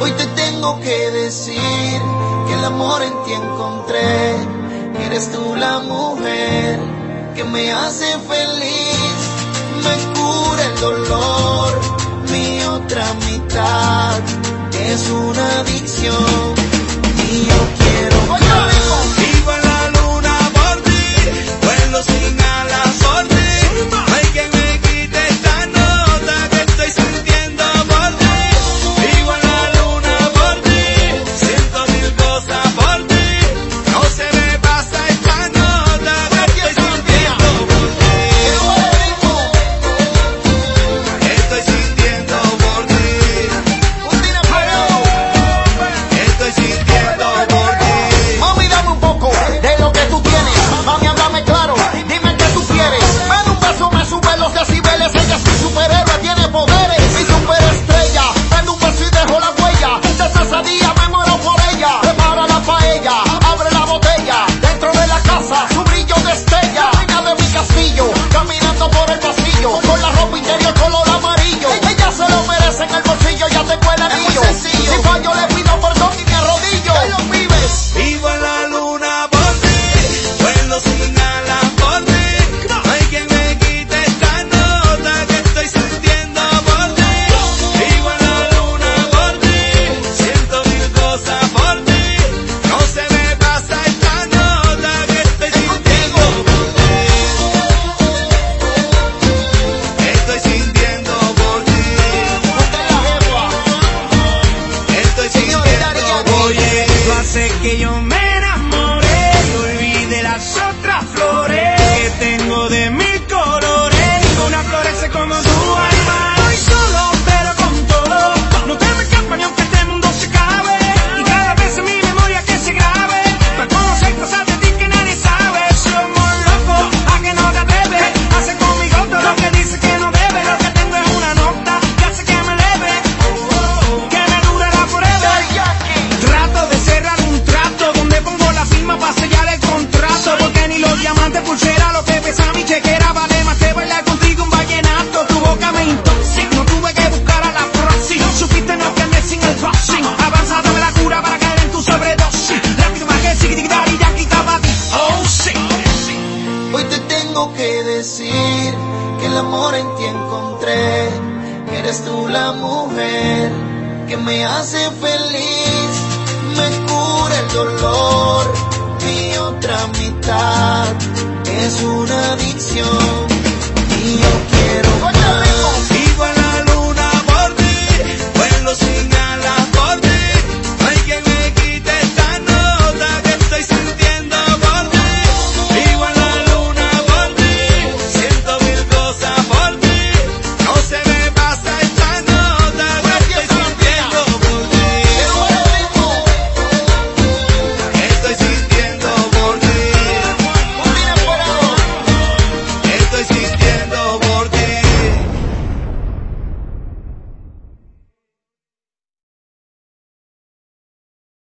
Hoy te tengo que decir que el amor en ti encontré. Eres tú la mujer que me hace feliz, me cura el dolor. Mi otra mitad es una adicción. Y yo decir que el amor en ti encontré, que eres tú la mujer que me hace feliz.